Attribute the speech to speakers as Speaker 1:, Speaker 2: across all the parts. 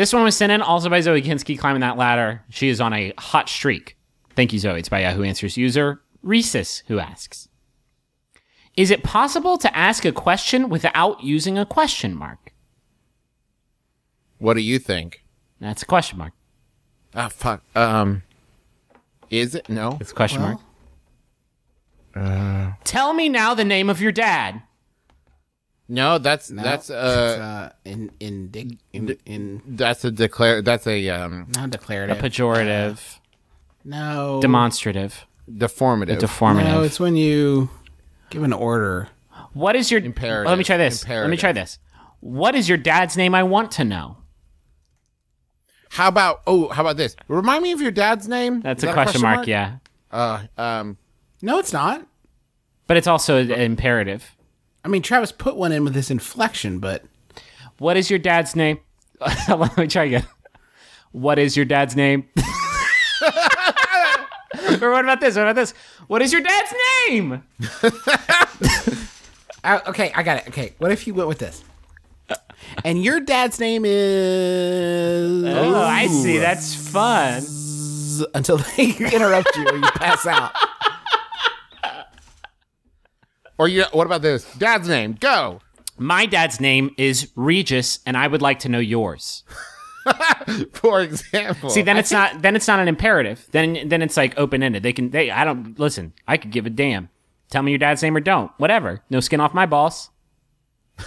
Speaker 1: This one was sent in also by Zoe Kinski climbing that ladder. She is on a hot streak. Thank you, Zoe. It's by Yahoo Answers user Rhesus who asks Is it possible to ask a question without using a question mark?
Speaker 2: What do you think?
Speaker 1: That's a question mark.
Speaker 2: Ah, fuck. Um, is it? No.
Speaker 1: It's a question mark. Tell me now the name of your dad.
Speaker 2: No, that's
Speaker 3: No,
Speaker 2: that's
Speaker 3: it's,
Speaker 2: uh,
Speaker 3: uh, in in dig in, in
Speaker 2: that's a declare. That's a um
Speaker 3: not declarative.
Speaker 1: A pejorative,
Speaker 3: no,
Speaker 1: demonstrative,
Speaker 2: deformative.
Speaker 1: deformative.
Speaker 3: no, it's when you give an order.
Speaker 1: what is your
Speaker 2: Imperative.
Speaker 1: Let me try this. Let me try this. What is your dad's name? I want to know.
Speaker 2: how about? Oh, how about this? Remind me of your dad's name.
Speaker 1: That's
Speaker 2: Is
Speaker 1: a
Speaker 2: that
Speaker 1: question, mark, Yeah,
Speaker 2: Uh, um,
Speaker 3: No, it's not.
Speaker 1: but it's also an imperative.
Speaker 3: I mean, Travis put one in with this inflection, but
Speaker 1: What is your dad's name? Let me try again. What is your dad's name? or what about this? What about this? What is your dad's name?
Speaker 3: Uh, okay, I got it. Okay, what if you went with this? And your dad's name is
Speaker 1: Oh, I see. That's fun.
Speaker 3: until they interrupt you or you pass out.
Speaker 2: Or you. What about this? Dad's name. Go.
Speaker 1: My dad's name is Regis, and I would like to know yours.
Speaker 2: For example.
Speaker 1: See, then it's not then it's not an imperative. Then then it's like open ended. They can they I don't listen. I could give a damn. Tell me your dad's name or don't. Whatever. No skin off my balls.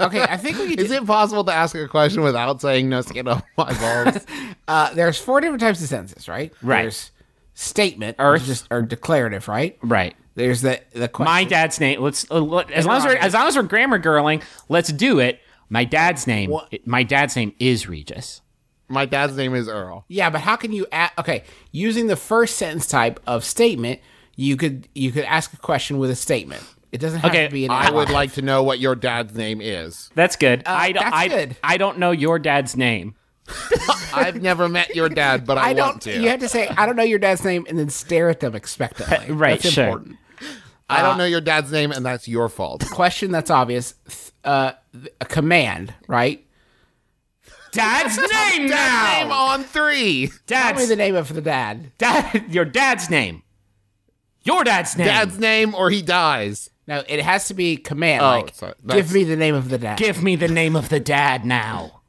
Speaker 3: Okay, I think we could.
Speaker 2: Is it possible to ask a question without saying no skin off my balls?
Speaker 3: Uh, there's four different types of sentences, right?
Speaker 1: Right.
Speaker 3: There's statement,
Speaker 1: Earth.
Speaker 3: or just or declarative, right?
Speaker 1: Right.
Speaker 3: There's the the question.
Speaker 1: My dad's name. Let's uh, let- as long as we're as long as we're grammar girling. Let's do it. My dad's name.
Speaker 3: What?
Speaker 1: my dad's name is Regis.
Speaker 2: my dad's name is Earl.
Speaker 3: Yeah, but how can you? A- okay, using the first sentence type of statement, you could you could ask a question with a statement. It doesn't have
Speaker 1: Okay,
Speaker 3: to be an.
Speaker 2: I would like to know what your dad's name is.
Speaker 1: That's good. I don't.
Speaker 3: Uh, that's
Speaker 1: I,
Speaker 3: good.
Speaker 1: I don't know your dad's name.
Speaker 2: I've never met your dad, but I,
Speaker 3: I don't.
Speaker 2: want to.
Speaker 3: You have to say I don't know your dad's name and then stare at them expectantly.
Speaker 1: Right,
Speaker 3: That's
Speaker 1: sure.
Speaker 3: important.
Speaker 2: I don't know your dad's name, and that's your fault.
Speaker 3: Question that's obvious. Uh, a command, right?
Speaker 1: Dad's name
Speaker 2: Dad's name
Speaker 1: now.
Speaker 2: on three.
Speaker 3: Tell me the name of the dad.
Speaker 1: dad. Your dad's name. Your dad's name.
Speaker 2: Dad's name, or he dies.
Speaker 3: No, it has to be command.
Speaker 2: Oh,
Speaker 3: like,
Speaker 2: sorry.
Speaker 3: give
Speaker 2: That's-
Speaker 3: me the name of the dad. Give
Speaker 1: me the name of the dad now.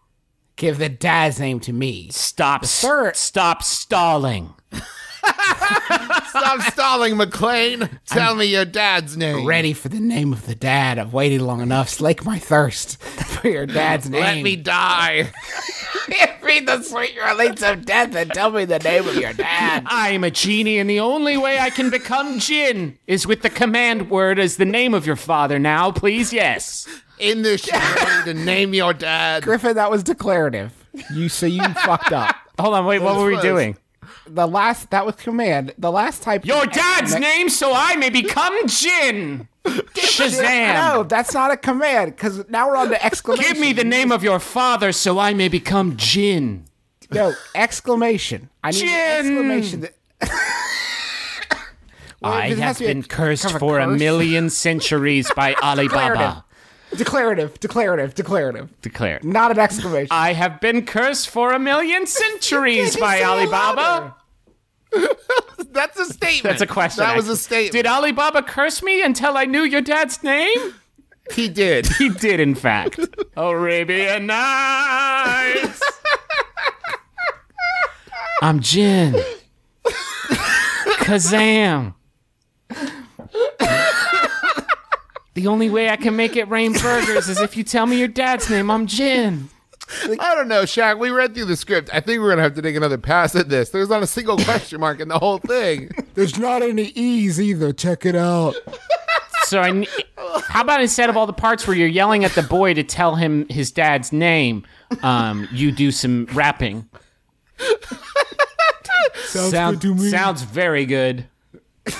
Speaker 3: The dad's name to me.
Speaker 1: Stop.
Speaker 3: third-
Speaker 1: Stop stalling.
Speaker 2: Stop stalling, McLean. Tell me your dad's name.
Speaker 3: Ready for the name of the dad. I've waited long enough. Slake my thirst for your dad's name.
Speaker 2: Let me die.
Speaker 3: read the sweet release of death and tell me the name of your dad.
Speaker 1: I'm a genie, and the only way I can become Jin is with the command word as the name of your father. Now, please, yes.
Speaker 2: In this show, to name your dad.
Speaker 3: Griffin, that was declarative. You so you fucked up.
Speaker 1: Hold on, wait. What were we
Speaker 2: was-
Speaker 1: doing?
Speaker 3: The last that was command. The last type.
Speaker 1: Your dad's name, so I may become Jin. Shazam!
Speaker 3: No, that's not a command because now we're on the exclamation.
Speaker 1: Give me the name of your father, so I may become Jin.
Speaker 3: no exclamation. I need
Speaker 1: Jin!
Speaker 3: an exclamation. That... Well,
Speaker 1: I
Speaker 3: it has
Speaker 1: have
Speaker 3: to be a-
Speaker 1: been cursed
Speaker 3: kind of
Speaker 1: for a
Speaker 3: curse.
Speaker 1: million centuries by Alibaba.
Speaker 3: Declarative, declarative, declarative.
Speaker 1: Declared.
Speaker 3: Not an exclamation.
Speaker 1: I have been cursed for a million centuries by Alibaba.
Speaker 2: That's a statement.
Speaker 1: That's a question.
Speaker 2: That was a statement.
Speaker 1: Did Alibaba curse me until I knew your dad's name?
Speaker 2: he did.
Speaker 1: He did, in fact. Arabian Nights. I'm Jin. Kazaam. The only way I can make it rain burgers is if you tell me your dad's name. I'm Jin.
Speaker 2: I don't know, Shaq. We read through the script. I think we're gonna have to take another pass at this. There's not a single question mark in the whole thing.
Speaker 3: There's not any E's either. Check it out.
Speaker 1: So I, ne- how about instead of all the parts where you're yelling at the boy to tell him his dad's name, um, you do some rapping.
Speaker 3: Sounds
Speaker 1: Sound- to me. Sounds very good.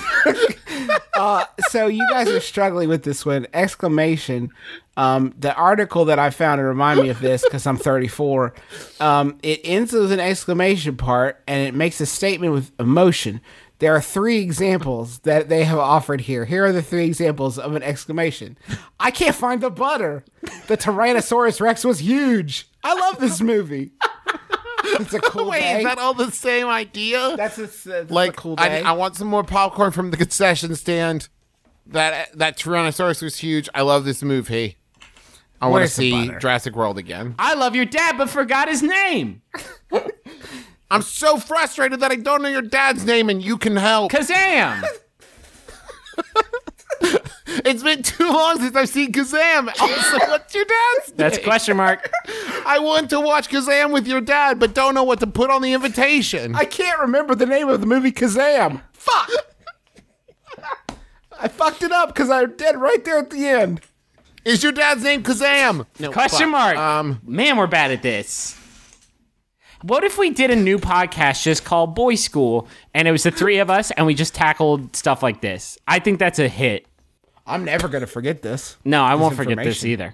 Speaker 3: so you guys are struggling with this one. Exclamation. Um, the article that i found to remind me of this because i'm 34 um, it ends with an exclamation part and it makes a statement with emotion. There are three examples that they have offered here. Here are the three examples of an exclamation. I can't find the butter. The tyrannosaurus rex was huge. I love this movie It's a cool
Speaker 2: Wait,
Speaker 3: day.
Speaker 2: is that all the same idea?
Speaker 3: that's a, that's
Speaker 2: like
Speaker 3: a cool
Speaker 2: I,
Speaker 3: day.
Speaker 2: I want some more popcorn from the concession stand. That that Tyrannosaurus was huge. I love this movie. I want to
Speaker 3: Where's the
Speaker 2: see
Speaker 3: butter?
Speaker 2: Jurassic World again.
Speaker 1: I love your dad, but forgot his name.
Speaker 2: I'm so frustrated that I don't know your dad's name and you can help.
Speaker 1: Kazaam.
Speaker 2: It's been too long since I've seen Kazaam. Also, what's your dad's name?
Speaker 1: That's question mark.
Speaker 2: I want to watch Kazaam with your dad, but don't know what to put on the invitation.
Speaker 3: I can't remember the name of the movie Kazaam. Fuck. I fucked it up because I did right there at the end.
Speaker 2: Is your dad's name Kazaam? No,
Speaker 1: Question
Speaker 2: fuck.
Speaker 1: mark.
Speaker 2: Um,
Speaker 1: Man, we're bad at this. What if we did a new podcast just called Boy School and it was the three of us and we just tackled stuff like this? I think that's a hit.
Speaker 3: I'm never gonna forget this.
Speaker 1: No, I won't forget this
Speaker 3: information.
Speaker 1: either.